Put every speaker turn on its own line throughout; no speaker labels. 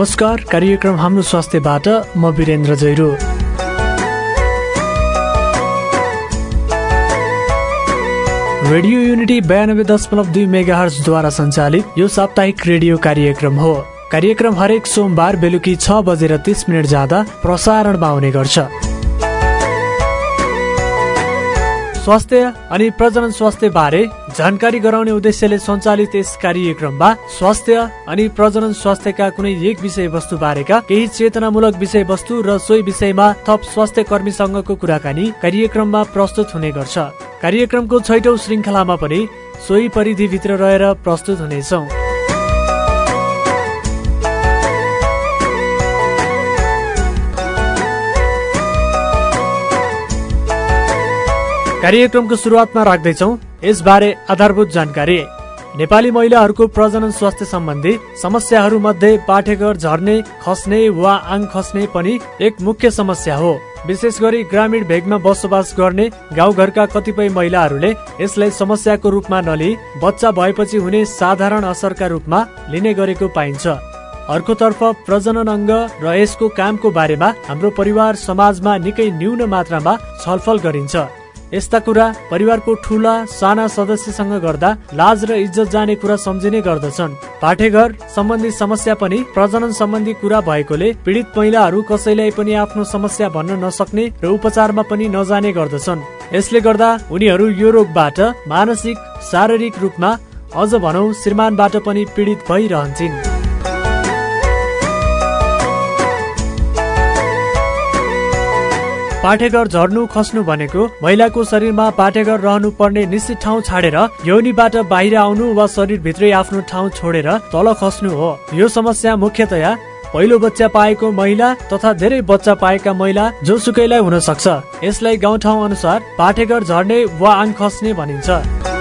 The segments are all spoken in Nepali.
नमस्कार कार्यक्रम हाम्रो स्वास्थ्यबाट म वीरेन्द्र जैरो। रेडियो युनिटी बयानब्बे दशमलव दुई मेगा हर्सद्वारा सञ्चालित यो साप्ताहिक रेडियो कार्यक्रम हो। कार्यक्रम हरेक सोमबार बेलुकी छ बजेर तिस मिनट जाँदा प्रसारणमा आउने गर्छ। स्वास्थ्य अनि प्रजनन स्वास्थ्य बारे जानकारी गराउने उद्देश्यले सञ्चालित यस कार्यक्रममा स्वास्थ्य अनि प्रजनन स्वास्थ्यका कुनै एक विषयवस्तु बारेका केही चेतनामूलक विषयवस्तु र सोही विषयमा थप स्वास्थ्य कर्मीसँगको कुराकानी कार्यक्रममा प्रस्तुत हुने गर्छ। कार्यक्रमको छैटौं श्रृङ्खलामा पनि सोही परिधिभित्र रहेर प्रस्तुत हुनेछौँ। कार्यक्रमको सुरुवातमा राख्दैछौ यसबारे आधारभूत जानकारी। नेपाली महिलाहरूको प्रजनन स्वास्थ्य सम्बन्धी समस्याहरू मध्ये पाठेघर झर्ने खस्ने वा आङ खस्ने पनि एक मुख्य समस्या हो। विशेष गरी ग्रामीण भेगमा बसोबास गर्ने गाउँघरका कतिपय महिलाहरूले यसलाई समस्याको रूपमा नलिई बच्चा भएपछि हुने साधारण असरका रूपमा लिने गरेको पाइन्छ। अर्कोतर्फ प्रजनन अङ्ग र यसको कामको बारेमा हाम्रो परिवार समाजमा निकै न्यून मात्रामा छलफल गरिन्छ। यस्ता कुरा परिवारको ठुला साना सदस्यसँग गर्दा लाज र इज्जत जाने कुरा सम्झिने गर्दछन्। पाठेघर सम्बन्धी समस्या पनि प्रजनन सम्बन्धी कुरा भएकोले पीडित महिलाहरू कसैलाई पनि आफ्नो समस्या भन्न नसक्ने र उपचारमा पनि नजाने गर्दछन्। यसले गर्दा उनीहरू यो रोगबाट मानसिक शारीरिक रूपमा अझ भनौ श्रीमानबाट पनि पीडित भइरहन्छन्। पाठेघर झर्नु खस्नु भनेको महिलाको शरीरमा पाठेघर रहनु पर्ने निश्चित ठाउँ छाडेर यौनीबाट बाहिर आउनु वा शरीरभित्रै आफ्नो ठाउँ छोडेर तल खस्नु हो। यो समस्या मुख्यतया पहिलो बच्चा पाएको महिला तथा धेरै बच्चा पाएका महिला जोसुकैलाई हुन सक्छ यसलाई गाउँठाउँ अनुसार पाठेघर झर्ने वा आङ खस्ने भनिन्छ।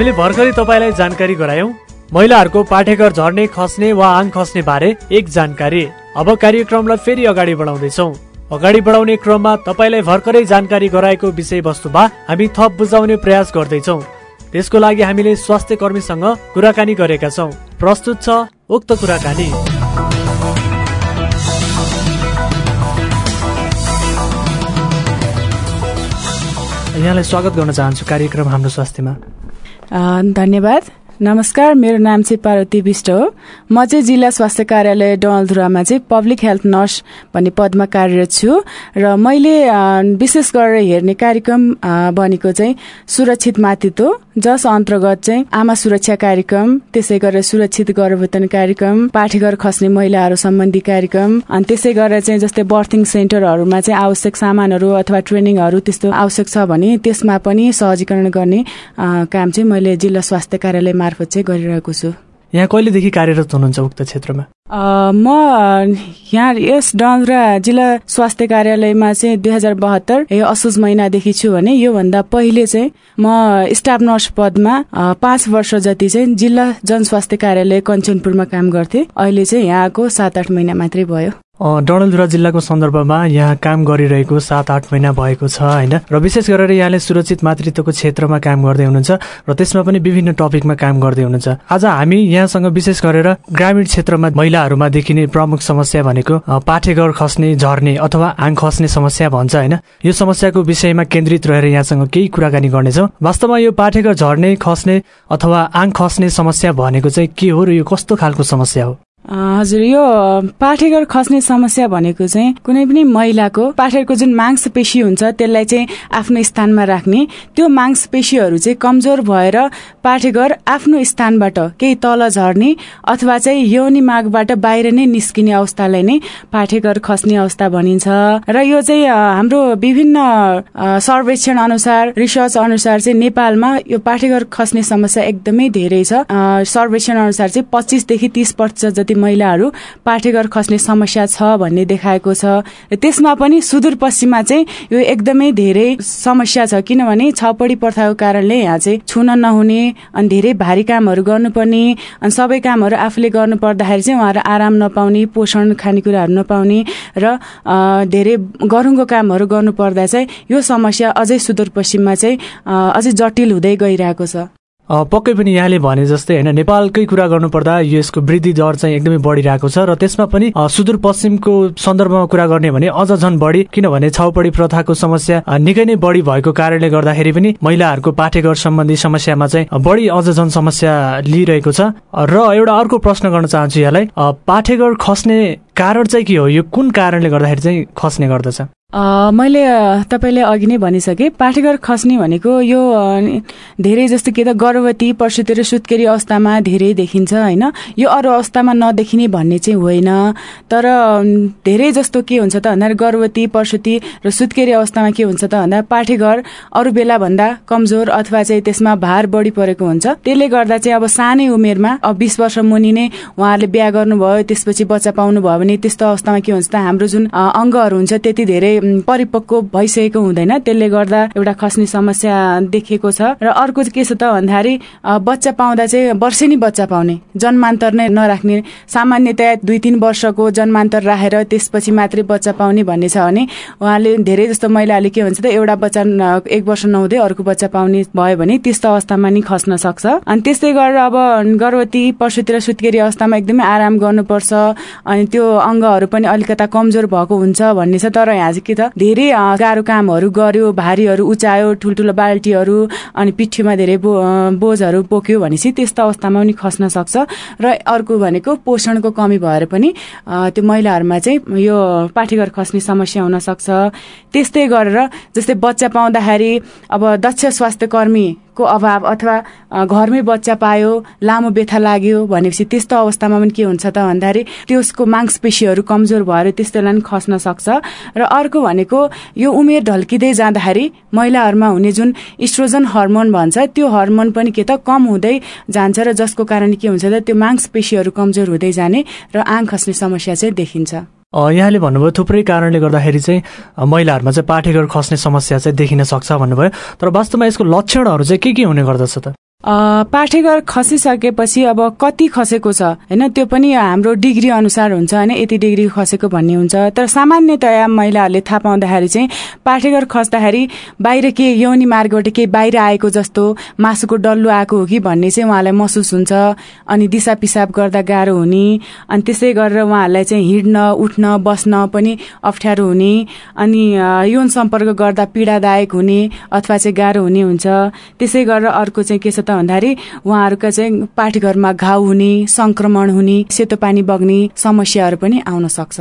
हामीले भर्खरै तपाईँलाई जानकारी गरायौँ। महिलाहरूको पाठेघर झर्ने खस्ने वा आङ खस्ने बारे एक जानकारी। अब कार्यक्रमलाई फेरि अगाडि बढाउँदैछौ। अगाडि बढाउने क्रममा तपाईँलाई भर्खरै जानकारी गराएको विषयवस्तुमा हामी थप बुझाउने प्रयास गर्दैछौ। त्यसको लागि हामीले स्वास्थ्य कर्मीसँग कुराकानी गरेका छौँ। प्रस्तुत छ उक्त कुराकानी। यहाँलाई स्वागत गर्न चाहन्छु कार्यक्रम हाम्रो स्वास्थ्यमा।
धन्यवाद। नमस्कार मेरो नाम चाहिँ पार्वती विष्ट हो। म चाहिँ जिल्ला स्वास्थ्य कार्यालय डलधुरामा चाहिँ पब्लिक हेल्थ नर्स भन्ने पदमा कार्यरत छु र मैले विशेष गरेर हेर्ने कार्यक्रम बनेको चाहिँ सुरक्षित मातृत्व जस अन्तर्गत चाहिँ आमा सुरक्षा कार्यक्रम त्यसै गरेर सुरक्षित गर्भवतन कार्यक्रम पाठीघर खस्ने महिलाहरू सम्बन्धी कार्यक्रम अनि त्यसै गरेर चाहिँ जस्तै बर्थिङ सेन्टरहरूमा चाहिँ आवश्यक सामानहरू अथवा ट्रेनिङहरू त्यस्तो आवश्यक छ भने त्यसमा पनि सहजीकरण गर्ने काम चाहिँ मैले जिल्ला स्वास्थ्य कार्यालय मार्फत चाहिँ गरिरहेको छु।
यहाँ कहिलेदेखि कार्यरत हुनुहुन्छ उक्त क्षेत्रमा?
म यहाँ यस डन्द्रा जिल्ला स्वास्थ्य कार्यालयमा चाहिँ दुई हजार बहत्तर असोज महिनादेखि छु भने योभन्दा पहिले चाहिँ म स्टाफ नर्स पदमा पाँच वर्ष जति चाहिँ जिल्ला जनस्वास्थ्य कार्यालय कञ्चनपुरमा काम गर्थे। अहिले चाहिँ यहाँको सात आठ महिना मात्रै भयो।
डडेलधुरा जिल्लाको सन्दर्भमा यहाँ काम गरिरहेको सात आठ महिना भएको छ होइन? र विशेष गरेर यहाँले सुरक्षित मातृत्वको क्षेत्रमा काम गर्दै हुनुहुन्छ र त्यसमा पनि विभिन्न टपिकमा काम गर्दै हुनुहुन्छ। आज हामी यहाँसँग विशेष गरेर ग्रामीण क्षेत्रमा महिलाहरूमा देखिने प्रमुख समस्या भनेको पाठेघर खस्ने झर्ने अथवा आङ खस्ने समस्या भन्छ होइन? यो समस्याको विषयमा केन्द्रित रहेर यहाँसँग केही कुराकानी गर्नेछौँ। वास्तवमा यो पाठेघर झर्ने खस्ने अथवा आङ खस्ने समस्या भनेको चाहिँ के हो र यो कस्तो खालको समस्या हो?
हजुर यो पाठेघर खस्ने समस्या भनेको चाहिँ कुनै पनि महिलाको पाठेरको जुन मांसपेशी हुन्छ त्यसलाई चाहिँ आफ्नो स्थानमा राख्ने। त्यो मांसपेशीहरू चाहिँ कमजोर भएर पाठेघर आफ्नो स्थानबाट केही तल झर्ने अथवा चाहिँ यौनी मागबाट बाहिर नै निस्किने अवस्थालाई नै पाठेघर खस्ने अवस्था भनिन्छ। र यो चाहिँ हाम्रो विभिन्न सर्वेक्षण अनुसार रिसर्च अनुसार चाहिँ नेपालमा यो पाठेघर खस्ने समस्या एकदमै धेरै छ। सर्वेक्षण अनुसार चाहिँ पच्चिसदेखि तीस प्रतिशत कति महिलाहरू पाठेघर खस्ने समस्या छ भन्ने देखाएको छ। त्यसमा पनि सुदूरपश्चिममा चाहिँ यो एकदमै धेरै समस्या छ। किनभने छपडी प्रथाको कारणले यहाँ चाहिँ छुन नहुने अनि धेरै भारी कामहरू गर्नुपर्ने अनि सबै कामहरू आफूले गर्नु पर्दाखेरि चाहिँ उहाँहरू आराम नपाउने पोषण खानेकुराहरू नपाउने र धेरै गरुङको कामहरू गर्नुपर्दा चाहिँ यो समस्या अझै सुदूरपश्चिममा चाहिँ अझै जटिल हुँदै गइरहेको छ।
पक्कै पनि यहाँले भने जस्तै होइन नेपालकै कुरा गर्नुपर्दा यसको वृद्धि दर चाहिँ एकदमै बढिरहेको छ र त्यसमा पनि सुदूरपश्चिमको सन्दर्भमा कुरा गर्ने भने अझ झन् बढी किनभने छाउपडी प्रथाको समस्या निकै नै बढी भएको कारणले गर्दाखेरि पनि महिलाहरूको पाठेघर सम्बन्धी समस्यामा चाहिँ बढी अझ झन् समस्या लिइरहेको छ। र एउटा अर्को प्रश्न गर्न चाहन्छु यहाँलाई पाठेघर खस्ने कारण चाहिँ के हो? यो कुन कारणले गर्दाखेरि चाहिँ खस्ने गर्दछ?
मैले तपाईँले अघि नै भनिसकेँ पाठेघर खस्ने भनेको यो धेरै जस्तो के त गर्भवती प्रसुति र सुत्केरी अवस्थामा धेरै देखिन्छ होइन? यो अरू अवस्थामा नदेखिने भन्ने चाहिँ होइन। तर धेरै जस्तो के हुन्छ त भन्दा गर्भवती प्रसुति र सुत्केरी अवस्थामा के हुन्छ त भन्दा पाठेघर अरू बेला भन्दा कमजोर अथवा चाहिँ त्यसमा भार बढी परेको हुन्छ। त्यसले गर्दा चाहिँ अब सानै उमेरमा अब बिस वर्ष मुनि नै उहाँहरूले बिहा गर्नुभयो त्यसपछि बच्चा पाउनु भयो भने त्यस्तो अवस्थामा के हुन्छ त हाम्रो जुन अङ्गहरू हुन्छ त्यति धेरै परिपक्व भइसकेको हुँदैन। त्यसले गर्दा एउटा खस्ने समस्या देखिएको छ। र अर्को के छ त भन्दाखेरि बच्चा पाउँदा चाहिँ वर्षेनी बच्चा पाउने। जन्मान्तर नै नराख्ने। सामान्यतया दुई तिन वर्षको जन्मान्तर राखेर त्यसपछि मात्रै बच्चा पाउने भन्ने छ भने उहाँले धेरै जस्तो महिलाले के भन्छ त एउटा बच्चा एक वर्ष नहुँदै अर्को बच्चा पाउने भयो भने त्यस्तो अवस्थामा नि खस्न सक्छ। अनि त्यस्तै गरेर अब गर्भवती पशुतिर सुत्केरी अवस्थामा एकदमै आराम गर्नुपर्छ। अनि त्यो अङ्गहरू पनि अलिकता कमजोर भएको हुन्छ भन्ने छ। तर यहाँ चाहिँ के त। धेरै गाह्रो कामहरू गर्यो भारीहरू उचायो ठुल्ठुलो बाल्टीहरू अनि पिठीमा धेरै बो बोझहरू बोक्यो भनेपछि त्यस्तो अवस्थामा पनि खस्न सक्छ। र अर्को भनेको पोषणको कमी भएर पनि त्यो महिलाहरूमा चाहिँ यो पाठीघर खस्ने समस्या हुन सक्छ। त्यस्तै गरेर जस्तै बच्चा पाउँदाखेरि अब दक्ष स्वास्थ्य को अभाव अथवा घरमै बच्चा पायो लामो बेथा लाग्यो भनेपछि त्यस्तो अवस्थामा पनि के हुन्छ त भन्दाखेरि त्यसको मांसपेशीहरू कमजोर भएर त्यस्तोलाई पनि खस्न सक्छ। र अर्को भनेको यो उमेर ढल्किँदै जाँदाखेरि महिलाहरूमा हुने जुन इस्ट्रोजन हर्मोन भन्छ त्यो हर्मोन पनि के त कम हुँदै जान्छ र जसको कारण के हुन्छ त त्यो मांसपेशीहरू कमजोर हुँदै जाने र आङ खस्ने समस्या चाहिँ देखिन्छ।
यहाँले भन्नुभयो थुप्रै कारणले गर्दाखेरि चाहिँ महिलाहरूमा चाहिँ पाठेघर खस्ने समस्या चाहिँ देखिन सक्छ भन्नुभयो। तर वास्तवमा यसको लक्षणहरू चाहिँ के के हुने गर्दछ त?
पाठेघर खसिसकेपछि अब कति खसेको छ? होइन त्यो पनि हाम्रो डिग्री अनुसार हुन्छ होइन यति डिग्री खसेको भन्ने हुन्छ। तर सामान्यतया महिलाहरूले थाहा पाउँदाखेरि चाहिँ पाठेघर खस्दाखेरि बाहिर के यौनी मार्गबाट केही बाहिर आएको जस्तो मासुको डल्लो आएको हो कि भन्ने चाहिँ उहाँलाई महसुस हुन्छ। अनि दिसा पिसाब गर्दा गाह्रो हुने। अनि त्यसै गरेर उहाँहरूलाई चाहिँ हिँड्न उठ्न बस्न पनि अप्ठ्यारो हुने। अनि यौन सम्पर्क गर्दा पीडादायक हुने अथवा चाहिँ गाह्रो हुने हुन्छ। त्यसै गरेर अर्को चाहिँ के छ त भन्दाखेरि उहाँहरूका चाहिँ पाठीघरमा घाउ हुने संक्रमण हुने सेतो पानी बग्ने समस्याहरू पनि आउन सक्छ।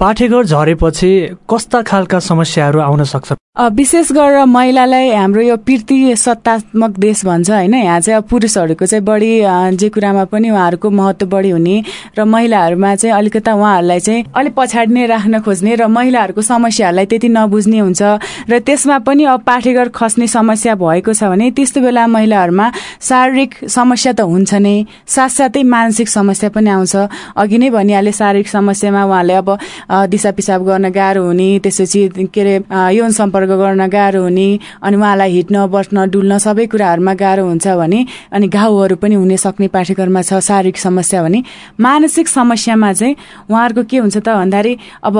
पाठेघर झरेपछि कस्ता खालका समस्याहरू आउन सक्छ?
विशेष गरेर महिलालाई हाम्रो यो पिर्ती सत्तात्मक देश भन्छ होइन। यहाँ चाहिँ अब पुरुषहरूको चाहिँ बढी जे कुरामा पनि उहाँहरूको महत्व बढी हुने र महिलाहरूमा चाहिँ अलिकता उहाँहरूलाई चाहिँ अलिक पछाडि नै राख्न खोज्ने र महिलाहरूको समस्याहरूलाई त्यति नबुझ्ने हुन्छ र त्यसमा पनि अब पाठेघर खस्ने समस्या भएको छ भने त्यस्तो बेला महिलाहरूमा शारीरिक समस्या त हुन्छ नै साथसाथै मानसिक समस्या पनि आउँछ। अघि नै भनिहाले शारीरिक समस्यामा उहाँले अब दिसा पिसाब गर्न गाह्रो हुने त्यसपछि के अरे यौन सम्पर्क सम्पर्क गर्न गाह्रो हुने अनि उहाँलाई हिँड्न बस्न डुल्न सबै कुराहरूमा गाह्रो हुन्छ भने अनि घाउहरू पनि हुने सक्ने पाठ्यक्रममा छ शारीरिक समस्या भने मानसिक समस्यामा चाहिँ उहाँहरूको के हुन्छ त भन्दाखेरि अब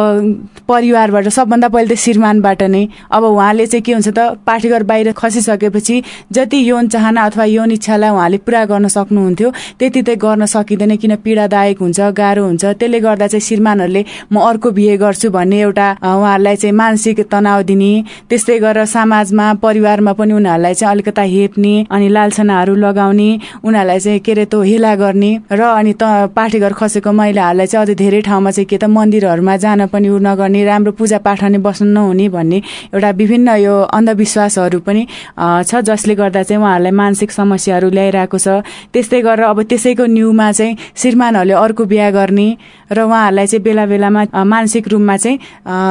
परिवारबाट सबभन्दा पहिले त श्रीमानबाट नै अब उहाँले चाहिँ के हुन्छ त पाठ्यकर बाहिर खसिसकेपछि जति यौन चाहना अथवा यौन इच्छालाई उहाँले पुरा गर्न सक्नुहुन्थ्यो त्यति चाहिँ गर्न सकिँदैन किन पीडादायक हुन्छ गाह्रो हुन्छ। त्यसले गर्दा चाहिँ श्रीमानहरूले म अर्को बिहे गर्छु भन्ने एउटा उहाँहरूलाई चाहिँ मानसिक तनाव दिने त्यस्तै गरेर समाजमा परिवारमा पनि उनीहरूलाई चाहिँ अलिकता हेप्ने अनि लालसनाहरू लगाउने उनीहरूलाई चाहिँ के अरे त्यो हेला गर्ने र अनि त पाठेघर खसेको महिलाहरूलाई चाहिँ अझै धेरै ठाउँमा चाहिँ के त मन्दिरहरूमा जान पनि उ नगर्ने राम्रो पूजा पाठ नै बस्नु नहुने भन्ने एउटा विभिन्न यो अन्धविश्वासहरू पनि छ जसले गर्दा चाहिँ उहाँहरूलाई मानसिक समस्याहरू ल्याइरहेको छ। त्यस्तै गरेर अब त्यसैको न्युमा चाहिँ श्रीमानहरूले अर्को बिहा गर्ने र उहाँहरूलाई चाहिँ बेला बेलामा मानसिक रूपमा चाहिँ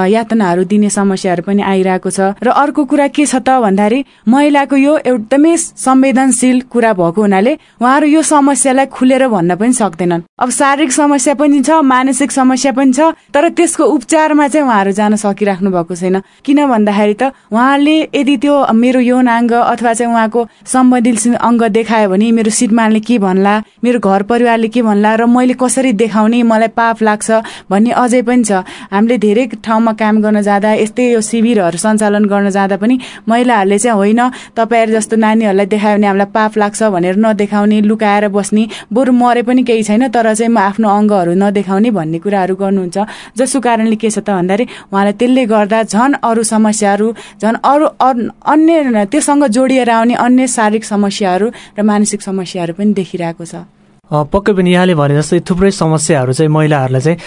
यातनाहरू दिने समस्याहरू पनि आइरहेको छ। र अर्को कुरा के छ त भन्दाखेरि महिलाको यो एकदमै संवेदनशील कुरा भएको हुनाले उहाँहरू यो समस्यालाई खुलेर भन्न पनि सक्दैनन्। अब शारीरिक समस्या पनि छ मानसिक समस्या पनि छ तर त्यसको उपचारमा चाहिँ उहाँहरू जान सकिराख्नु भएको छैन। किन भन्दाखेरि त उहाँले यदि त्यो मेरो यौन अङ्ग अथवा चाहिँ उहाँको सम्बन्धित अङ्ग देखायो भने मेरो सिटमाले के भन्ला मेरो घर परिवारले के भन्ला र मैले कसरी देखाउने मलाई पाप लाग्छ भन्ने अझै पनि छ। हामीले धेरै ठाउँमा काम गर्न जाँदा यस्तै यो शिविरहरू सञ्चालन गर्न जाँदा पनि महिलाहरूले चाहिँ होइन तपाईँहरू जस्तो नानीहरूलाई देखायो भने हामीलाई पाप लाग्छ भनेर नदेखाउने लुकाएर बस्ने बरु मरे पनि केही छैन तर चाहिँ म आफ्नो अङ्गहरू नदेखाउने भन्ने कुराहरू गर्नुहुन्छ। जसको कारणले के छ त भन्दाखेरि उहाँलाई त्यसले गर्दा झन् अरू समस्याहरू झन् अरू अन्य त्योसँग जोडिएर आउने अन्य शारीरिक समस्याहरू र मानसिक समस्याहरू पनि देखिरहेको छ।
पक्कै पनि यहाँले भने जस्तै थुप्रै समस्याहरू चाहिँ महिलाहरूलाई चाहिँ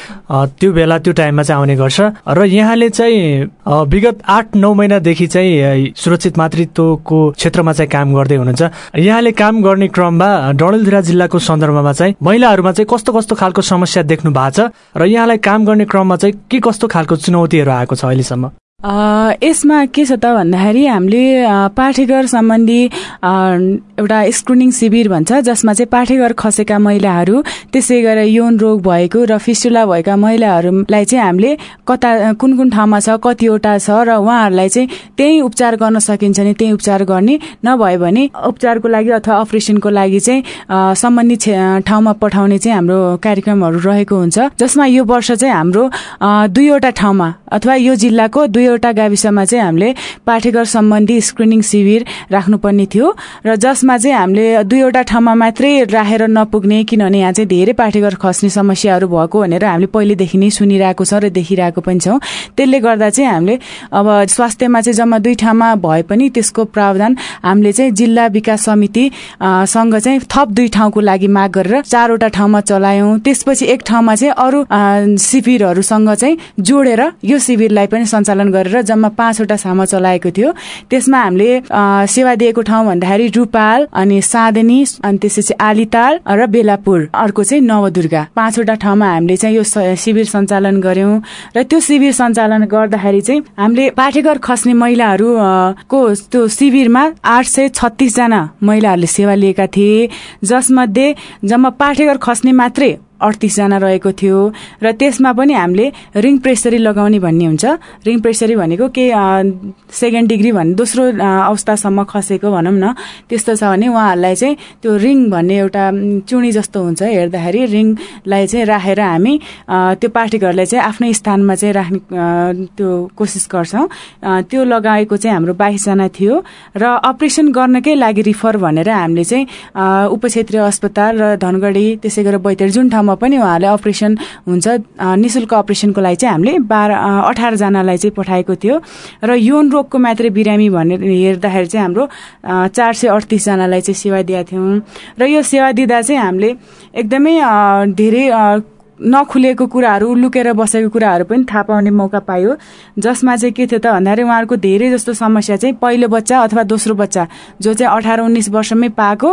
त्यो बेला त्यो टाइममा चाहिँ आउने गर्छ। र यहाँले चाहिँ विगत आठ नौ महिनादेखि चाहिँ सुरक्षित मातृत्वको क्षेत्रमा चाहिँ काम गर्दै हुनुहुन्छ। यहाँले काम गर्ने क्रममा डडेलधुरा जिल्लाको सन्दर्भमा चाहिँ महिलाहरूमा चाहिँ कस्तो कस्तो खालको समस्या देख्नु भएको छ? र यहाँलाई काम गर्ने क्रममा चाहिँ के कस्तो खालको चुनौतीहरू आएको छ अहिलेसम्म?
यसमा के छ त भन्दाखेरि हामीले पाठेघर सम्बन्धी एउटा स्क्रिनिङ शिविर भन्छ जसमा चाहिँ पाठेघर खसेका महिलाहरू त्यसै गरेर यौन रोग भएको र फिस्टुला भएका महिलाहरूलाई चाहिँ हामीले कता कुन कुन ठाउँमा छ कतिवटा छ र उहाँहरूलाई चाहिँ त्यही उपचार गर्न सकिन्छ भने त्यही उपचार गर्ने नभए भने उपचारको लागि अथवा अपरेसनको लागि चाहिँ सम्बन्धित ठाउँमा पठाउने चाहिँ हाम्रो कार्यक्रमहरू रहेको हुन्छ जसमा यो वर्ष चाहिँ हाम्रो दुईवटा ठाउँमा अथवा यो जिल्लाको दुई दुईवटा गाविसमा चाहिँ हामीले पाठेघर सम्बन्धी स्क्रिनिङ शिविर राख्नुपर्ने थियो र जसमा चाहिँ हामीले दुईवटा ठाउँमा मात्रै राखेर नपुग्ने किनभने यहाँ चाहिँ धेरै पाठेघर खस्ने समस्याहरू भएको भनेर हामीले पहिलेदेखि नै सुनिरहेको छ र देखिरहेको पनि छौँ। त्यसले गर्दा चाहिँ हामीले अब स्वास्थ्यमा चाहिँ जम्मा दुई ठाउँमा भए पनि त्यसको प्रावधान हामीले चाहिँ जिल्ला विकास समिति सँग चाहिँ थप दुई ठाउँको लागि माग गरेर चारवटा ठाउँमा चलायौँ। त्यसपछि एक ठाउँमा चाहिँ अरू शिविरहरूसँग चाहिँ जोडेर यो शिविरलाई पनि सञ्चालन गरेर जम्मा पाँचवटा सामा चलाएको थियो। त्यसमा हामीले सेवा दिएको ठाउँ भन्दाखेरि रूपाल अनि साधनी अनि त्यसपछि आलिताल र बेलापुर अर्को चाहिँ नवदुर्गा। पाँचवटा ठाउँमा हामीले चाहिँ यो शिविर सञ्चालन गर्यौं र त्यो शिविर सञ्चालन गर्दाखेरि चाहिँ हामीले पाठेघर खस्ने महिलाहरू को त्यो शिविरमा आठ सय छत्तिसजना महिलाहरूले सेवा लिएका थिए। जसमध्ये जम्मा पाठेघर खस्ने मात्रै अडतिसजना रहेको थियो र त्यसमा पनि हामीले रिङ प्रेसरी लगाउने भन्ने हुन्छ। रिङ प्रेसरी भनेको के सेकेन्ड डिग्री भन्ने दोस्रो अवस्थासम्म खसेको भनौँ न। त्यस्तो छ भने उहाँहरूलाई चाहिँ त्यो रिङ भन्ने एउटा चुनी जस्तो हुन्छ हेर्दाखेरि। रिङलाई चाहिँ राखेर हामी त्यो पाठीघरलाई चाहिँ आफ्नै स्थानमा चाहिँ राख्ने त्यो कोसिस गर्छौँ। त्यो लगाएको चाहिँ हाम्रो बाइसजना थियो र अपरेसन गर्नकै लागि रिफर भनेर हामीले चाहिँ उपक्षेत्रीय अस्पताल र धनगढी त्यसै गरेर बैतडी जुन ठाउँमा पनि उहाँहरूले अपरेसन हुन्छ। निशुल्क अपरेसनको लागि चाहिँ हामीले बाह्र अठारजनालाई चाहिँ पठाएको थियो। र यौन रोगको मात्रै बिरामी भनेर हेर्दाखेरि चाहिँ हाम्रो चार सय अडतिसजनालाई चाहिँ सेवा दिएका थियौँ। र यो सेवा दिँदा चाहिँ हामीले एकदमै धेरै नखुलेको कुराहरू लुकेर बसेको कुराहरू पनि थाहा पाउने मौका पायो। जसमा चाहिँ के थियो त भन्दाखेरि उहाँहरूको धेरै जस्तो समस्या चाहिँ पहिलो बच्चा अथवा दोस्रो बच्चा जो चाहिँ अठार उन्नाइस वर्षमै पाएको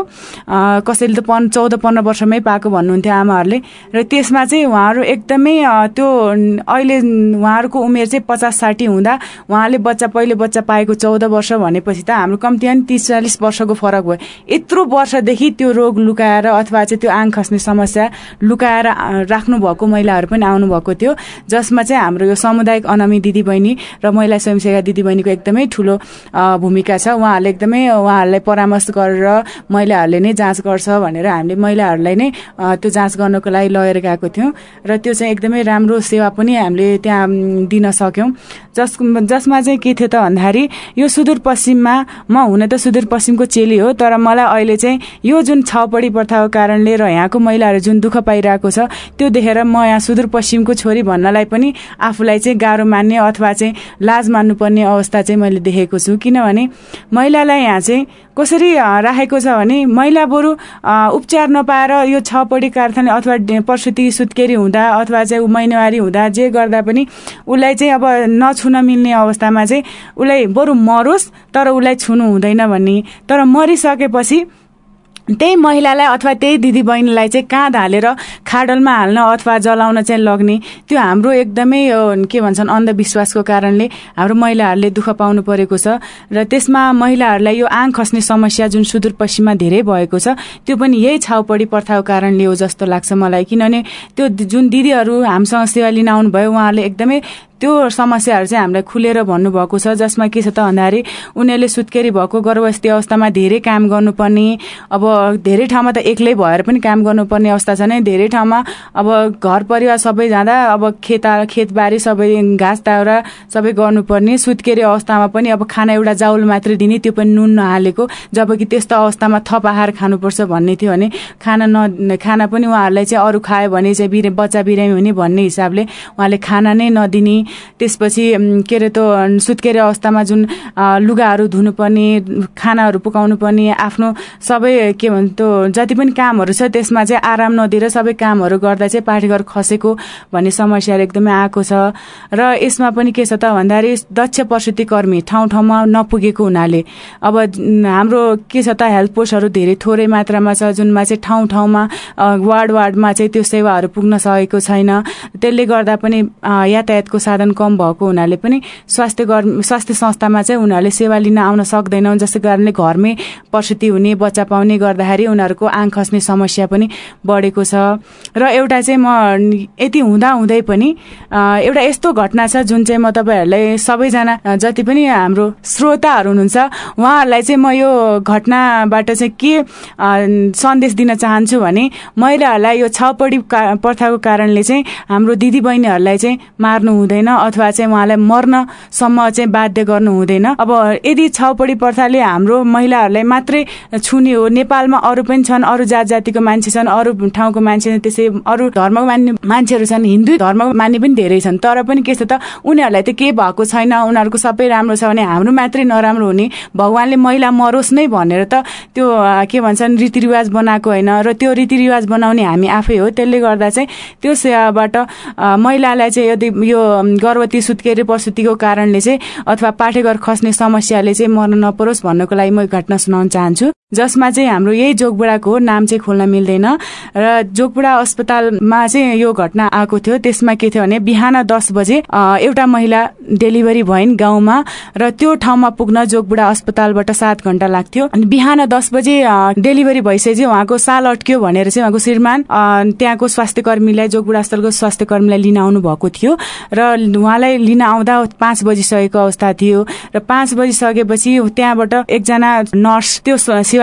कसैले त पन् चौध पन्ध्र वर्षमै पाएको भन्नुहुन्थ्यो आमाहरूले। र त्यसमा चाहिँ उहाँहरू एकदमै त्यो अहिले उहाँहरूको उमेर चाहिँ पचास साठी हुँदा उहाँले बच्चा पहिलो बच्चा पाएको चौध वर्ष भनेपछि त हाम्रो कम्ती पनि तिस चालिस वर्षको फरक भयो। यत्रो वर्षदेखि त्यो रोग लुकाएर अथवा चाहिँ त्यो आङ खस्ने समस्या लुकाएर राख्नु भएको महिलाहरू पनि आउनुभएको थियो जसमा चाहिँ हाम्रो यो सामुदायिक अनामी दिदीबहिनी र महिला स्वयंसेवा दिदीबहिनीको एकदमै ठुलो भूमिका छ। उहाँहरूले एकदमै उहाँहरूलाई परामर्श गरेर महिलाहरूले नै जाँच गर्छ भनेर हामीले महिलाहरूलाई नै त्यो जाँच गर्नको लागि लगेर गएको थियौँ। र त्यो चाहिँ एकदमै राम्रो सेवा पनि हामीले त्यहाँ दिन सक्यौँ। जस जसमा चाहिँ के थियो त भन्दाखेरि यो सुदूरपश्चिममा म हुन त सुदूरपश्चिमको चेली हो तर मलाई अहिले चाहिँ यो जुन छाउपडी प्रथाको कारणले र यहाँको महिलाहरू जुन दुःख पाइरहेको छ त्यो देखेर म यहाँ सुदूरपश्चिमको छोरी भन्नलाई पनि आफूलाई चाहिँ गाह्रो मान्ने अथवा चाहिँ लाज मान्नुपर्ने अवस्था चाहिँ मैले देखेको छु। किनभने महिलालाई यहाँ चाहिँ कसरी राखेको छ भने महिला बरु उपचार नपाएर यो छपडी कारखाना अथवा प्रसुति सुत्केरी हुँदा अथवा चाहिँ महिनावारी हुँदा जे गर्दा पनि उसलाई चाहिँ अब नछुन मिल्ने अवस्थामा चाहिँ उसलाई बरु मरोस् तर उसलाई छुनु हुँदैन भन्ने। तर मरिसकेपछि त्यही महिलालाई अथवा त्यही दिदीबहिनीलाई चाहिँ काँध हालेर खाडलमा हाल्न अथवा जलाउन चाहिँ लग्ने त्यो हाम्रो एकदमै के भन्छन् अन्धविश्वासको कारणले हाम्रो महिलाहरूले दुःख पाउनु परेको छ। र त्यसमा महिलाहरूलाई यो आङ खस्ने समस्या जुन सुदूरपश्चिममा धेरै भएको छ त्यो पनि यही छाउपडी प्रथाको कारणले हो जस्तो लाग्छ मलाई। किनभने त्यो जुन दिदीहरू हामीसँग सेवा लिन आउनुभयो उहाँहरूले एकदमै त्यो समस्याहरू चाहिँ हामीलाई खुलेर भन्नुभएको छ जसमा के छ त भन्दाखेरि उनीहरूले सुत्केरी भएको गर्भवस्थी अवस्थामा धेरै काम गर्नुपर्ने अब धेरै ठाउँमा त एक्लै भएर पनि काम गर्नुपर्ने अवस्था छ नै। धेरै ठाउँमा अब घर परिवार सबै जाँदा अब खेता खेतबारी सबै घाँस दाउरा सबै गर्नुपर्ने। सुत्केरी अवस्थामा पनि अब खाना एउटा जाउल मात्रै दिने त्यो पनि नुन नहालेको जबकि त्यस्तो अवस्थामा थप आहार खानुपर्छ भन्ने थियो भने खाना न खाना पनि उहाँहरूलाई चाहिँ अरू खायो भने चाहिँ बिरे बच्चा बिरामी हुने भन्ने हिसाबले उहाँले खाना नै नदिने त्यसपछि के अरे त्यो सुत्केरी अवस्थामा जुन लुगाहरू धुनुपर्ने खानाहरू पकाउनु पर्ने आफ्नो सबै के भन्छ त्यो जति पनि कामहरू छ त्यसमा चाहिँ आराम नदिएर सबै कामहरू गर्दा चाहिँ पाठीघर खसेको भन्ने समस्याहरू एकदमै आएको छ। र यसमा पनि के छ त भन्दाखेरि दक्ष प्रसुति कर्मी ठाउँ ठाउँमा नपुगेको हुनाले अब हाम्रो के छ त हेल्थ पोस्टहरू धेरै थोरै मात्रामा छ जुनमा चाहिँ ठाउँ ठाउँमा वार्ड वार्डमा चाहिँ त्यो सेवाहरू पुग्न सकेको छैन। त्यसले गर्दा पनि यातायातको साधन साधन कम भएको हुनाले पनि स्वास्थ्य स्वास्थ्य संस्थामा चाहिँ उनीहरूले सेवा लिन आउन सक्दैनन् जसै कारणले घरमै प्रसुति हुने बच्चा पाउने गर्दाखेरि उनीहरूको आङ खस्ने समस्या पनि बढेको छ। र एउटा चाहिँ म यति हुँदा हुँदै पनि एउटा यस्तो घटना छ जुन चाहिँ म तपाईँहरूलाई सबैजना जति पनि हाम्रो श्रोताहरू हुनुहुन्छ उहाँहरूलाई चाहिँ म यो घटनाबाट चाहिँ के सन्देश दिन चाहन्छु भने महिलाहरूलाई यो छपडी प्रथाको कारणले चाहिँ हाम्रो दिदीबहिनीहरूलाई चाहिँ मार्नु हुँदैन। अथवा चाहिँ उहाँलाई मर्नसम्म चाहिँ बाध्य गर्नु हुँदैन। अब यदि छाउपडी प्रथाले हाम्रो महिलाहरूलाई मात्रै छुने हो नेपालमा अरू पनि छन् अरू जात जातिको मान्छे छन् अरू ठाउँको मान्छे त्यसै अरू धर्मको मान्ने मान्छेहरू छन् हिन्दू धर्म मान्ने पनि धेरै छन्। तर पनि के छ त उनीहरूलाई त केही भएको छैन उनीहरूको सबै राम्रो छ भने हाम्रो मात्रै नराम्रो हुने। भगवान्ले महिला मरोस् नै भनेर त त्यो के भन्छन् रीतिरिवाज बनाएको होइन र त्यो रीतिरिवाज बनाउने हामी आफै हो। त्यसले गर्दा चाहिँ त्यो सेवाबाट महिलालाई चाहिँ यदि यो गर्भवती सुत्केरी प्रसुतिको कारणले चाहिँ अथवा पाठेघर खस्ने समस्याले चाहिँ मर्न नपरोस् भन्नको लागि म घटना सुनाउन चाहन्छु। जसमा चाहिँ हाम्रो यही जोगबुढाको नाम चाहिँ खोल्न मिल्दैन र जोगबुढा अस्पतालमा चाहिँ यो घटना आएको थियो। त्यसमा के थियो भने बिहान दस बजे एउटा महिला डेलिभरी भइन् गाउँमा र त्यो ठाउँमा पुग्न जोगबुढा अस्पतालबाट सात घण्टा लाग्थ्यो। अनि बिहान दस बजे डेलिभरी भइसकेपछि उहाँको साल अट्क्यो भनेर चाहिँ उहाँको श्रीमान त्यहाँको स्वास्थ्य कर्मीलाई जोगबुढा अस्पतालको स्वास्थ्य कर्मीलाई लिन आउनु भएको थियो र उहाँलाई लिन आउँदा पाँच बजिसकेको अवस्था थियो र पाँच बजिसकेपछि त्यहाँबाट एकजना नर्स त्यो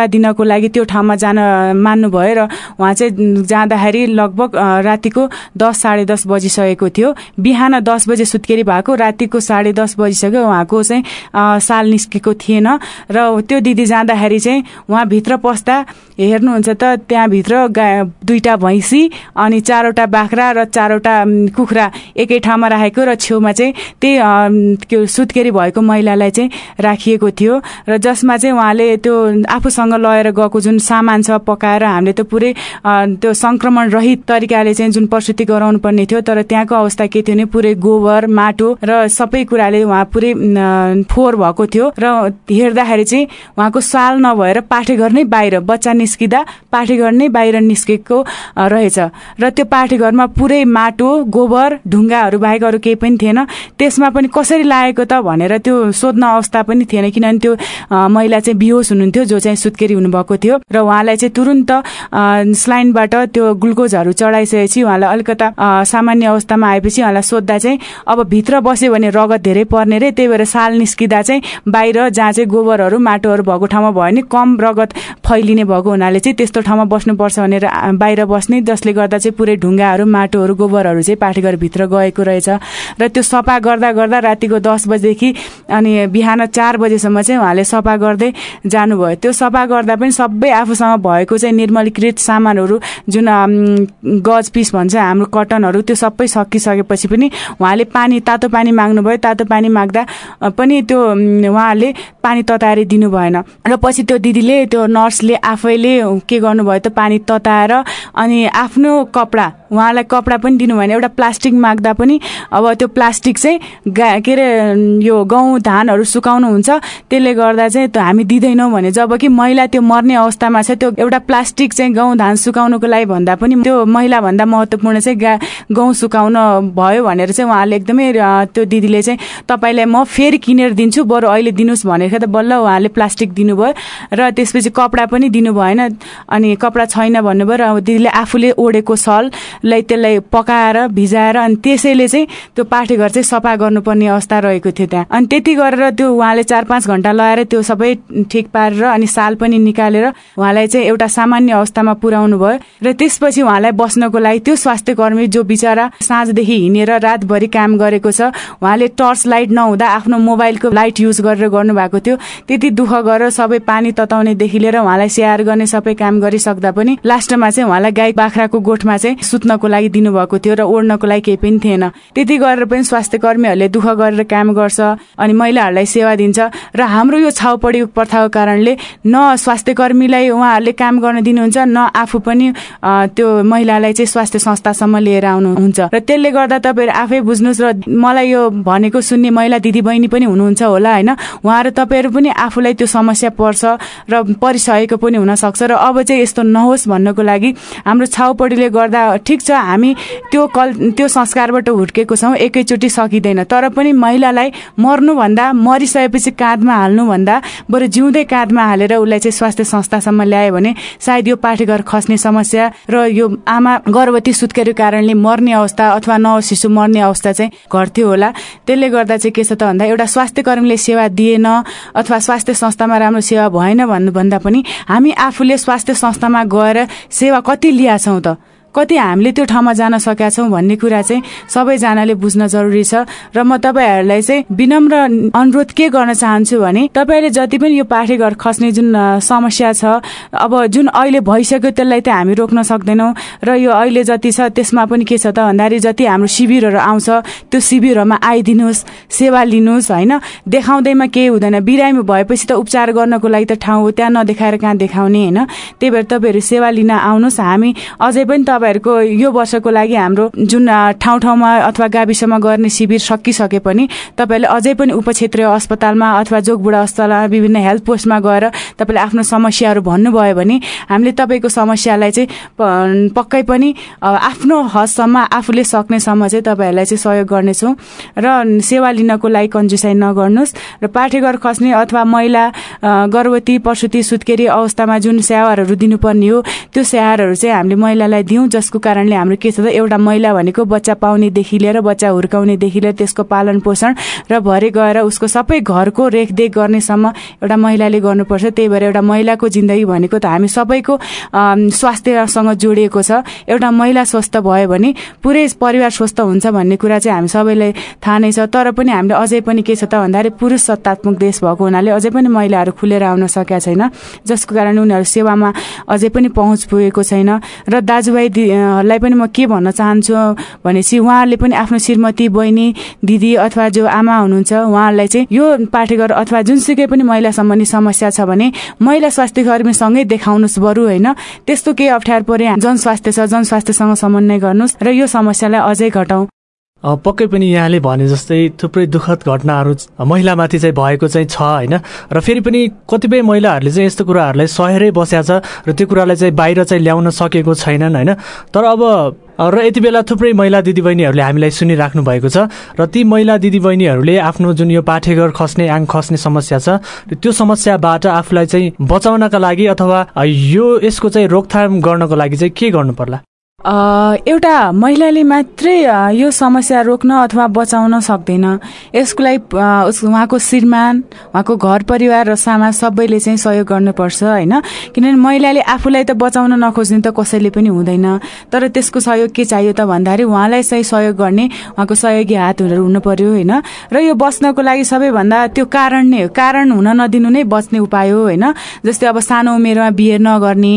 दिनको लागि त्यो ठाउँमा जान मान्नुभयो र उहाँ चाहिँ जाँदाखेरि लगभग रातिको दस साढे दस बजिसकेको थियो। बिहान दस बजे सुत्केरी भएको रातिको साढे दस बजिसक्यो। उहाँको चाहिँ साल निस्केको थिएन र त्यो दिदी जाँदाखेरि चाहिँ उहाँ भित्र पस्दा हेर्नुहुन्छ त त्यहाँभित्र गा दुईटा भैँसी अनि चारवटा बाख्रा र चारवटा कुखुरा एकै ठाउँमा राखेको र छेउमा चाहिँ त्यही सुत्केरी भएको महिलालाई चाहिँ राखिएको थियो। र जसमा चाहिँ उहाँले त्यो आफूसँग सँग लगेर गएको जुन सामान छ पकाएर हामीले त पुरै त्यो संक्रमण रहित तरिकाले चाहिँ जुन प्रसुति गराउनु पर्ने थियो तर त्यहाँको अवस्था के थियो भने पुरै गोबर माटो र सबै कुराले उहाँ पुरै फोहोर भएको थियो र हेर्दाखेरि चाहिँ उहाँको साल नभएर पाठेघर नै बाहिर बच्चा निस्किँदा पाठेघर नै बाहिर निस्केको रहेछ। र त्यो पाठेघरमा पुरै माटो गोबर ढुङ्गाहरू बाहेक अरू केही पनि थिएन। त्यसमा पनि कसरी लागेको त भनेर त्यो सोध्न अवस्था पनि थिएन किनभने त्यो महिला चाहिँ बिहोस हुनुहुन्थ्यो जो चाहिँ सुत्केरी हुनुभएको थियो र उहाँलाई चाहिँ तुरन्त स्लाइनबाट त्यो ग्लुकोजहरू चढाइसकेपछि उहाँलाई अलिकता सामान्य अवस्थामा आएपछि उहाँलाई सोद्धा चाहिँ अब भित्र बस्यो भने रगत धेरै पर्ने रे त्यही भएर साल निस्किँदा चाहिँ बाहिर जहाँ चाहिँ गोबरहरू माटोहरू भएको ठाउँमा भयो भने कम रगत फैलिने भएको हुनाले चाहिँ त्यस्तो ठाउँमा बस्नुपर्छ भनेर बाहिर बस्ने जसले गर्दा चाहिँ पुरै ढुङ्गाहरू माटोहरू गोबरहरू चाहिँ पाठेघर भित्र गएको रहेछ। र त्यो सफा गर्दा गर्दा रातिको दस बजेदेखि अनि बिहान चार बजेसम्म चाहिँ उहाँले सफा गर्दै जानुभयो। त्यो सफा गर्दा पनि सबै आफूसँग भएको चाहिँ निर्मलीकृत सामानहरू जुन गज पिस भन्छ हाम्रो कटनहरू त्यो सबै सकिसकेपछि पनि उहाँले पानी तातो पानी माग्नुभयो। तातो पानी माग्दा पनि त्यो उहाँले पानी तताएर दिनु भएन। र पछि त्यो दिदीले त्यो नर्सले आफैले के गर्नुभयो त पानी तताएर अनि आफ्नो कपडा उहाँलाई कपडा पनि दिनु भएन। एउटा प्लास्टिक माग्दा पनि अब त्यो प्लास्टिक चाहिँ गा के अरे यो गहुँ धानहरू सुकाउनु हुन्छ त्यसले गर्दा चाहिँ हामी दिँदैनौँ भने जब कि महिला त्यो मर्ने अवस्थामा छ त्यो एउटा प्लास्टिक चाहिँ गहुँ धान सुकाउनुको लागि भन्दा पनि त्यो महिला भन्दा महत्त्वपूर्ण चाहिँ गा गहुँ सुकाउन भयो भनेर चाहिँ उहाँले एकदमै त्यो दिदीले चाहिँ तपाईँलाई म फेरि किनेर दिन्छु बरु अहिले दिनुहोस् भनेर त बल्ल उहाँले प्लास्टिक दिनुभयो र त्यसपछि कपडा पनि दिनु भएन अनि कपडा छैन भन्नुभयो र दिदीले आफूले ओढेको सललाई त्यसलाई पकाएर भिजाएर अनि त्यसैले चाहिँ त्यो पाठेघर चाहिँ सफा गर्नुपर्ने अवस्था रहेको थियो त्यहाँ। अनि त्यति गरेर त्यो उहाँले चार पाँच घन्टा लगाएर त्यो सबै ठिक पारेर अनि साल पनि निकालेर उहाँलाई चाहिँ एउटा सामान्य अवस्थामा पुर्याउनु भयो र त्यसपछि उहाँलाई बस्नको लागि त्यो स्वास्थ्य कर्मी जो बिचरा साँझदेखि हिँडेर रातभरि काम गरेको छ उहाँले टर्च लाइट नहुँदा आफ्नो मोबाइलको लाइट युज गरेर गर्नुभएको थियो। त्यति दुःख गरेर सबै पानी तताउनेदेखि लिएर उहाँलाई स्याहार गर्ने सबै काम गरिसक्दा पनि लास्टमा चाहिँ उहाँलाई गाई बाख्राको गोठमा चाहिँ सुत्नको लागि दिनुभएको थियो र ओढ्नको लागि केही पनि थिएन। त्यति गरेर पनि स्वास्थ्य कर्मीहरूले दुःख गरेर काम गर्छ अनि महिलाहरूलाई सेवा दिन्छ र हाम्रो यो छाउपडी प्रथाको कारणले न स्वास्थ्य कर्मीलाई उहाँहरूले काम गर्न दिनुहुन्छ न आफू पनि त्यो महिलालाई चाहिँ स्वास्थ्य संस्थासम्म लिएर आउनुहुन्छ। र त्यसले गर्दा तपाईँहरू आफै बुझ्नुहोस् र मलाई यो भनेको सुन्ने महिला दिदी बहिनी पनि हुनुहुन्छ होला होइन? उहाँहरू तपाईँहरू पनि आफूलाई त्यो समस्या पर्छ र परिसकेको पनि हुनसक्छ र अब चाहिँ यस्तो नहोस् भन्नको लागि हाम्रो छाउपडीले गर्दा ठिक छ हामी त्यो कल त्यो संस्कारबाट हुर्केको छौँ एकैचोटि सकिँदैन। तर पनि महिलालाई मर्नुभन्दा मरिसकेपछि काँधमा हाल्नुभन्दा बरु जिउँदै काँधमा हालेर उसलाई चाहिँ स्वास्थ्य संस्थासम्म ल्यायो भने सायद यो पाठेघर खस्ने समस्या र यो आमा गर्भवती सुत्केरी कारणले मर्ने अवस्था अथवा नव शिशु मर्ने अवस्था चाहिँ घट्थ्यो होला। त्यसले गर्दा चाहिँ के छ त भन्दा एउटा स्वास्थ्य कर्मीले सेवा दिएन अथवा स्वास्थ्य संस्थामा राम्रो सेवा भएन भन्नुभन्दा पनि हामी आफूले स्वास्थ्य संस्थामा गएर सेवा कति लिएछौँ त? कति हामीले त्यो ठाउँमा जान सकेका छौँ भन्ने कुरा चाहिँ सबैजनाले बुझ्न जरुरी छ। र म तपाईँहरूलाई चाहिँ विनम्र अनुरोध के गर्न चाहन्छु भने तपाईँहरूले जति पनि यो पाठेघर खस्ने जुन समस्या छ अब जुन अहिले भइसक्यो त्यसलाई त हामी रोक्न सक्दैनौँ। र यो अहिले जति छ त्यसमा पनि के छ त भन्दाखेरि जति हाम्रो शिविरहरू आउँछ त्यो शिविरहरूमा आइदिनुहोस् सेवा लिनुहोस् होइन? देखाउँदैमा केही हुँदैन। बिरामी भएपछि त उपचार गर्नको लागि त ठाउँ हो त्यहाँ नदेखाएर कहाँ देखाउने होइन? त्यही भएर तपाईँहरू सेवा लिन आउनुहोस्। हामी अझै पनि तपाईँहरूको यो वर्षको लागि हाम्रो जुन ठाउँ ठाउँमा अथवा गाविसमा गर्ने शिविर सकिसके पनि तपाईँले अझै पनि उपक्षेत्रीय अस्पतालमा अथवा जोगबुढा अस्पतालमा विभिन्न हेल्थ पोस्टमा गएर तपाईँले आफ्नो समस्याहरू भन्नुभयो भने हामीले तपाईँको समस्यालाई चाहिँ पक्कै पनि आफ्नो हदसम्म आफूले सक्नेसम्म चाहिँ तपाईँहरूलाई चाहिँ सहयोग गर्नेछौँ। र सेवा लिनको लागि कन्जुसाइ नगर्नुहोस् र पाठेघर खस्ने अथवा महिला गर्भवती प्रसुति सुत्केरी अवस्थामा जुन स्याहारहरू दिनुपर्ने हो त्यो स्याहारहरू चाहिँ हामीले महिलालाई दिउँ। जसको कारणले हाम्रो के छ त एउटा महिला भनेको बच्चा पाउनेदेखि लिएर बच्चा हुर्काउनेदेखि लिएर त्यसको पालन पोषण र भरे गएर उसको सबै घरको रेखदेख गर्नेसम्म एउटा महिलाले गर्नुपर्छ। त्यही भएर एउटा महिलाको जिन्दगी भनेको त हामी सबैको स्वास्थ्यसँग जोडिएको छ। एउटा महिला स्वस्थ भयो भने पुरै परिवार स्वस्थ हुन्छ भन्ने कुरा चाहिँ हामी सबैलाई थाहा नै छ। तर पनि हामीले अझै पनि के छ त भन्दाखेरि पुरुष सत्तात्मक देश भएको हुनाले अझै पनि महिलाहरू खुलेर आउन सकेका छैन। जसको कारण उनीहरू सेवामा अझै पनि पहुँच पुगेको छैन। र दाजुभाइ लाई पनि म के भन्न चाहन्छु भनेपछि उहाँहरूले पनि आफ्नो श्रीमती बहिनी दिदी अथवा जो आमा हुनुहुन्छ उहाँहरूलाई चाहिँ यो पाठेघर अथवा जुनसुकै पनि महिला सम्बन्धी समस्या छ भने महिला स्वास्थ्य कर्मीसँगै देखाउनुहोस् बरु होइन? त्यस्तो केही अप्ठ्यारो परे जनस्वास्थ्य छ जनस्वास्थ्यसँग समन्वय गर्नुहोस् र यो समस्यालाई अझै घटाउँ।
पक्कै पनि यहाँले भने जस्तै थुप्रै दुःखद घटनाहरू महिलामाथि चाहिँ भएको चाहिँ छ होइन? र फेरि पनि कतिपय महिलाहरूले चाहिँ यस्तो कुराहरूलाई सहेरै बस्या छ र त्यो कुरालाई चाहिँ बाहिर चाहिँ ल्याउन सकेको छैनन् होइन? तर अब र यति बेला थुप्रै महिला दिदीबहिनीहरूले हामीलाई सुनिराख्नु भएको छ र ती महिला दिदीबहिनीहरूले आफ्नो जुन यो पाठेघर खस्ने आङ खस्ने समस्या छ त्यो समस्याबाट आफूलाई चाहिँ बचाउनका लागि अथवा यो यसको चाहिँ रोकथाम गर्नको लागि चाहिँ के गर्नु पर्ला
एउटा महिलाले मात्रै यो समस्या रोक्न अथवा बचाउन सक्दैन। यसको लागि उहाँको श्रीमान उहाँको घर परिवार र समाज सबैले चाहिँ सहयोग गर्नुपर्छ होइन? किनभने महिलाले आफूलाई त बचाउन नखोज्ने त कसैले पनि हुँदैन। तर त्यसको सहयोग के चाहियो त भन्दाखेरि उहाँलाई चाहिँ सहयोग गर्ने उहाँको सहयोगी हातहरू हुनु पर्यो होइन? र यो बच्नको लागि सबैभन्दा त्यो कारण नै कारण हुन नदिनु नै बच्ने उपाय हो होइन? जस्तै अब सानो उमेरमा बिहे नगर्ने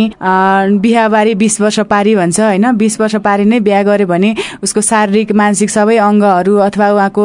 बिहाबारी बिस वर्ष पारी भन्छ होइन? बिस वर्ष पारि नै बिहा गर्यो भने उसको शारीरिक मानसिक सबै अङ्गहरू अथवा उहाँको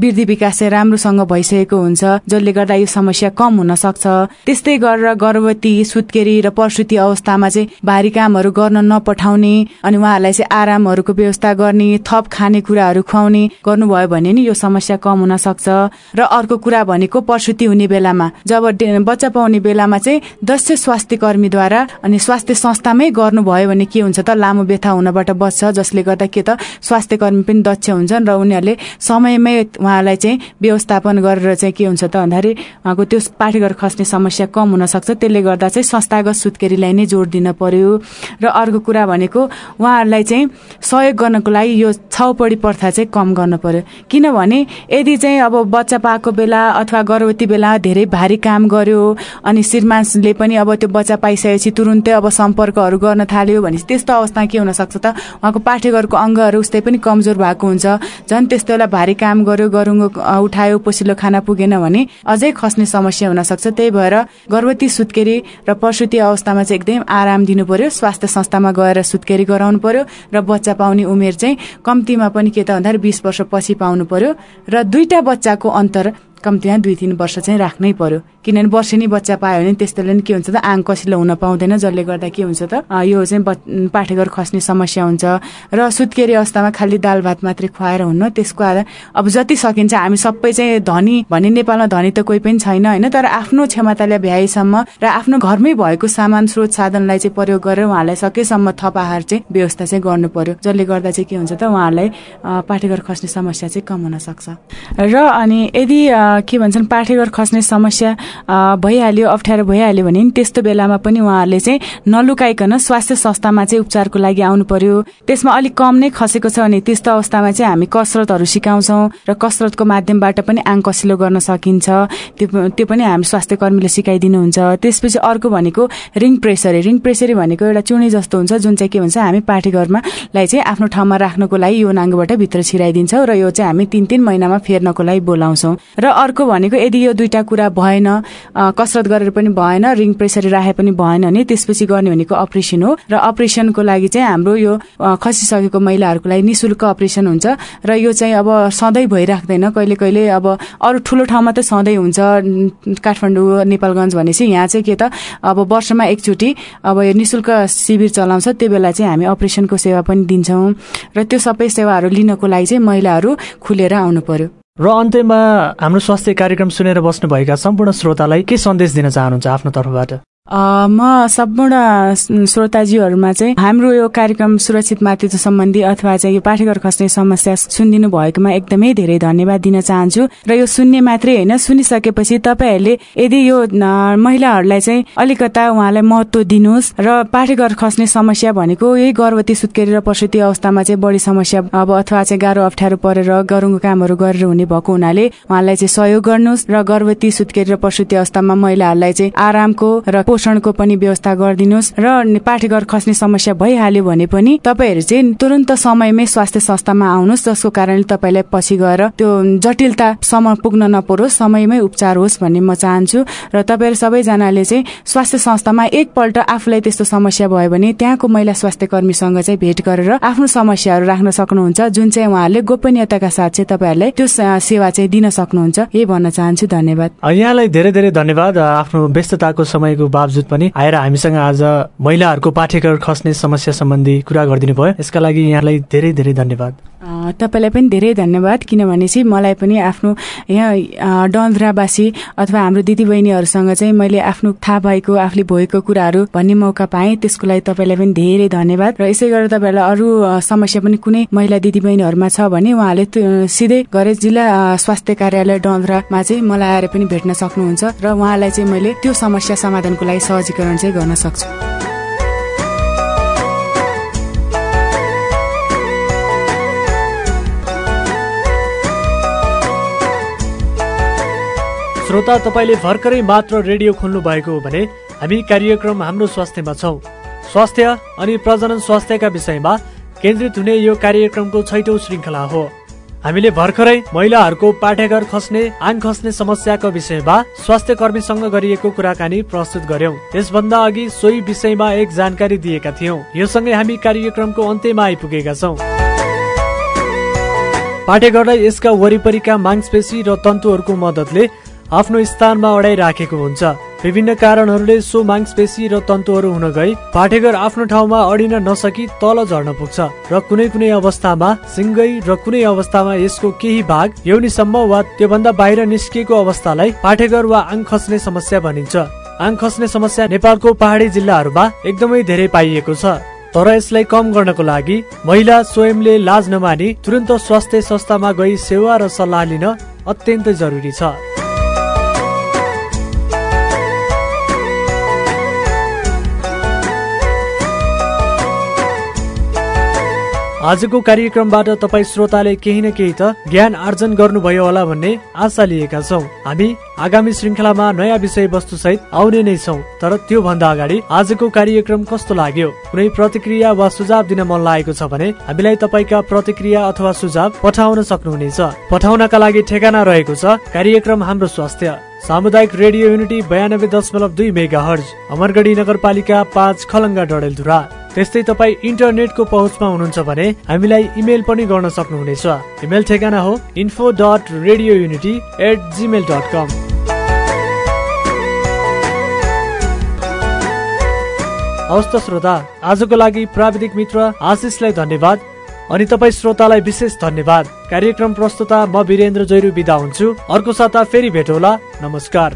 वृद्धि विकास चाहिँ राम्रोसँग भइसकेको हुन्छ जसले गर्दा यो समस्या कम हुन सक्छ। त्यस्तै गरेर गर्भवती सुत्केरी र प्रसुति अवस्थामा चाहिँ भारी कामहरू गर्न नपठाउने अनि उहाँहरूलाई चाहिँ आरामहरूको व्यवस्था गर्ने थप खानेकुराहरू खुवाउने गर्नुभयो भने नि यो समस्या कम हुन सक्छ। र अर्को कुरा भनेको प्रसुति हुने बेलामा जब बच्चा पाउने बेलामा चाहिँ दक्ष स्वास्थ्य कर्मीद्वारा अनि स्वास्थ्य संस्थामै गर्नुभयो भने के हुन्छ त लामो व्यथा हुनबाट बच्छ जसले गर्दा के त स्वास्थ्य कर्मी पनि दक्ष हुन्छन् र उनीहरूले समयमै उहाँलाई चाहिँ व्यवस्थापन गरेर चाहिँ के हुन्छ त भन्दाखेरि उहाँको त्यो पाठेघर खस्ने समस्या कम हुन सक्छ त्यसले गर्दा चाहिँ संस्थागत सुत्केरीलाई नै जोड दिन पर्यो। र अर्को कुरा भनेको उहाँहरूलाई चाहिँ सहयोग गर्नको लागि यो छाउपडी प्रथा चाहिँ कम गर्नु पर्यो। किनभने यदि चाहिँ अब बच्चा पाएको बेला अथवा गर्भवती बेला धेरै भारी काम गर्यो अनि श्रीमानले पनि अब त्यो बच्चा पाइसकेपछि तुरुन्तै अब सम्पर्कहरू गर्न थाल्यो भने त्यस्तो अवस्थामा के हुनसक्छ त? उहाँको पाठेघरको अङ्गहरू उस्तै पनि कमजोर भएको हुन्छ। झन् त्यस्तो बेला भारी काम गर्यो गरुङ्गो उठायो पसिलो खाना पुगेन भने अझै खस्ने समस्या हुनसक्छ। त्यही भएर गर्भवती सुत्केरी र प्रसुति अवस्थामा चाहिँ एकदम आराम दिनु पर्यो स्वास्थ्य संस्थामा गएर सुत्केरी गराउनु पर्यो र बच्चा पाउने उमेर चाहिँ कम्तीमा पनि के त भन्दाखेरि बिस वर्षपछि पाउनु पर्यो र दुईटा बच्चाको अन्तर कम्तीमा दुई तिन वर्ष चाहिँ राख्नै पर्यो। किनभने वर्षेनी बच्चा पायो भने त्यस्तोले पनि के हुन्छ त आङ कसिलो हुन पाउँदैन जसले गर्दा के हुन्छ त यो चाहिँ पाठेघर खस्ने समस्या हुन्छ। र सुत्केरी अवस्थामा खालि दाल भात मात्रै खुवाएर हुन्न त्यसको आधार अब जति सकिन्छ हामी सबै चाहिँ धनी भने नेपालमा धनी त कोही पनि छैन होइन? तर आफ्नो क्षमताले भ्याएसम्म र आफ्नो घरमै भएको सामान स्रोत साधनलाई चाहिँ प्रयोग गरेर उहाँलाई सकेसम्म थप आहार चाहिँ व्यवस्था चाहिँ गर्नु पर्यो। जसले गर्दा चाहिँ के हुन्छ त उहाँहरूलाई पाठेघर खस्ने समस्या चाहिँ कम हुन सक्छ। र अनि यदि के भन्छन् पाठेघर खस्ने समस्या भइहाल्यो अप्ठ्यारो भइहाल्यो भने त्यस्तो बेलामा पनि उहाँहरूले चाहिँ नलुकाइकन स्वास्थ्य संस्थामा चाहिँ उपचारको लागि आउनु पर्यो। त्यसमा अलिक कम नै खसेको छ भने त्यस्तो अवस्थामा चाहिँ हामी कसरतहरू सिकाउँछौँ र कसरतको माध्यमबाट पनि आङ कसिलो गर्न सकिन्छ। त्यो त्यो पनि हामी स्वास्थ्य कर्मीले सिकाइदिनुहुन्छ। त्यसपछि अर्को भनेको रिङ प्रेसरी रिङ प्रेसरी भनेको एउटा चुनी जस्तो हुन्छ जुन चाहिँ के भन्छ हामी पाठेघरमा लाई चाहिँ आफ्नो ठाउँमा राख्नको लागि यो नाङ्गोबाट भित्र छिराइदिन्छौँ र यो चाहिँ हामी तिन तिन महिनामा फेर्नको लागि बोलाउँछौँ। र अर्को भनेको यदि यो दुईटा कुरा भएन कसरत गरेर पनि भएन रिङ प्रेसर राखे पनि भएन भने त्यसपछि गर्ने भनेको अपरेसन हो। र अपरेसनको लागि चाहिँ हाम्रो यो खसिसकेको महिलाहरूको लागि निशुल्क अपरेसन हुन्छ। र यो चाहिँ अब सधैँ भइराख्दैन। कहिले कहिले अब अरू ठुलो ठाउँमा त सधैँ हुन्छ। काठमाडौँ नेपालगञ्ज भनेपछि यहाँ चाहिँ के त अब वर्षमा एकचोटि अब यो निशुल्क शिविर चलाउँछ। त्यो बेला चाहिँ हामी अपरेसनको सेवा पनि दिन्छौँ। र त्यो सबै सेवाहरू लिनको लागि चाहिँ महिलाहरू खुलेर आउनु पर्यो।
र अन्त्यमा हाम्रो स्वास्थ्य कार्यक्रम सुनेर बस्नुभएका सम्पूर्ण श्रोतालाई के सन्देश दिन चाहनुहुन्छ आफ्नो तर्फबाट?
म सम्पूर्ण श्रोताजीहरूमा चाहिँ हाम्रो यो कार्यक्रम सुरक्षित मातृत्व सम्बन्धी अथवा चाहिँ यो पाठेघर खस्ने समस्या सुनिदिनु भएकोमा एकदमै धेरै धन्यवाद दिन चाहन्छु। र यो सुन्ने मात्रै होइन सुनिसकेपछि तपाईँहरूले यदि यो महिलाहरूलाई चाहिँ अलिकता उहाँलाई महत्व दिनुहोस् र पाठेघर खस्ने समस्या भनेको यही गर्भवती सुत्केरी र प्रसुति अवस्थामा चाहिँ बढी समस्या अब अथवा चाहिँ गाह्रो अप्ठ्यारो परेर गरुङ्गो कामहरू गरेर हुने भएको हुनाले उहाँलाई चाहिँ सहयोग गर्नुहोस् र गर्भवती सुत्केरी र प्रसुति अवस्थामा महिलाहरूलाई चाहिँ आरामको र पोषणको पनि व्यवस्था गरिदिनुहोस् र पाठेघर खस्ने समस्या भइहाल्यो भने पनि तपाईँहरू चाहिँ तुरन्त समयमै स्वास्थ्य संस्थामा आउनुहोस् जसको कारणले तपाईँलाई पछि गएर त्यो जटिलतासम्म पुग्न नपरोस् समयमै उपचार होस् भन्ने म चाहन्छु। र तपाईँहरू सबैजनाले चाहिँ स्वास्थ्य संस्थामा एकपल्ट आफूलाई त्यस्तो समस्या भयो भने त्यहाँको महिला स्वास्थ्य कर्मीसँग चाहिँ भेट गरेर आफ्नो समस्याहरू राख्न सक्नुहुन्छ। जुन चाहिँ उहाँहरूले गोपनीयताका साथ चाहिँ तपाईँहरूलाई त्यो सेवा चाहिँ दिन सक्नुहुन्छ। यही भन्न चाहन्छु। धन्यवाद।
यहाँलाई धेरै धेरै धन्यवाद। आफ्नो व्यस्तताको समयको बावजुद पनि आएर हामीसँग आज महिलाहरूको पाठ्यक्रम खस्ने समस्या सम्बन्धी कुरा गरिदिनु भयो यसका लागि यहाँलाई धेरै धेरै धन्यवाद।
तपाईँलाई पनि धेरै धन्यवाद किनभने चाहिँ मलाई पनि आफ्नो यहाँ डन्द्रावासी अथवा हाम्रो दिदीबहिनीहरूसँग चाहिँ मैले आफ्नो थाहा भएको आफूले भएको कुराहरू भन्ने मौका पाएँ। त्यसको लागि तपाईँलाई पनि धेरै धन्यवाद। र यसै गरेर तपाईँहरूलाई अरू समस्या पनि कुनै महिला दिदीबहिनीहरूमा छ भने उहाँले सिधै गरे जिल्ला स्वास्थ्य कार्यालय डन्द्रामा चाहिँ मलाई आएर पनि भेट्न सक्नुहुन्छ। र उहाँलाई चाहिँ मैले त्यो समस्या समाधानको लागि सहजीकरण चाहिँ गर्न सक्छु।
श्रोता तपाईँले भर्खरै मात्र रेडियो खोल्नु भएको हो भने हामी कार्यक्रम हाम्रो स्वास्थ्यमा छौँ। स्वास्थ्य अनि प्रजनन स्वास्थ्यका विषयमा केन्द्रित हुने यो कार्यक्रमको छैटौँ श्रृङ्खला हो। हामीले भर्खरै महिलाहरूको पाठ्यघर खस्ने आङ खस्ने समस्याको विषयमा स्वास्थ्य कर्मीसँग गरिएको कुराकानी प्रस्तुत गर्यौं। यसभन्दा अघि सोही विषयमा एक जानकारी दिएका थियौं। यो सँगै हामी कार्यक्रमको अन्त्यमा आइपुगेका छौं। पाठेघरलाई यसका वरिपरिका मांसपेशी र तन्तुहरूको मद्दतले आफ्नो स्थानमा अडाइराखेको हुन्छ। विभिन्न कारणहरूले सो मांसपेशी र तन्तुहरू हुन गई। पाठेघर आफ्नो ठाउँमा अडिन नसकी तल झर्न पुग्छ। र कुनै कुनै अवस्थामा सिङ्गै र कुनै अवस्थामा यसको केही भाग यौनीसम्म वा त्योभन्दा बाहिर निस्किएको अवस्थालाई पाठेघर वा आङ खस्ने समस्या भनिन्छ। आङ खस्ने समस्या नेपालको पहाडी जिल्लाहरूमा एकदमै धेरै पाइएको छ। तर यसलाई कम गर्नको लागि महिला स्वयंले लाज नमानी तुरन्त स्वास्थ्य संस्थामा गई सेवा र सल्लाह लिन अत्यन्तै जरुरी छ। आजको कार्यक्रमबाट तपाईँ श्रोताले केही न केही त ज्ञान आर्जन गर्नुभयो होला भन्ने आशा लिएका छौ। हामी आगामी श्रृङ्खलामा नयाँ विषय वस्तु सहित आउने नै छौ। तर त्यो भन्दा अगाडि आजको कार्यक्रम कस्तो लाग्यो कुनै प्रतिक्रिया वा सुझाव दिन मन लागेको छ भने हामीलाई तपाईँका प्रतिक्रिया अथवा सुझाव पठाउन सक्नुहुनेछ। पठाउनका लागि ठेगाना रहेको छ कार्यक्रम हाम्रो स्वास्थ्य। सामुदायिक रेडियो युनिटी बयानब्बे दशमलव दुई मेगा हर्ज अमरगढी नगरपालिका पाँच खलङ्गा डडेलधुरा। त्यस्तै तपाईँ इन्टरनेटको पहुँचमा हुनुहुन्छ भने हामीलाई इमेल पनि गर्न सक्नुहुनेछ। इमेल ठेगाना हो info dot radio unity at Gmail dot com हवस् त श्रोता आजको लागि प्राविधिक मित्र आशिषलाई धन्यवाद अनि तपाईँ श्रोतालाई विशेष धन्यवाद। कार्यक्रम प्रस्तुता म वीरेन्द्र जैरू विदा हुन्छु। अर्को साता फेरि भेटौला। नमस्कार।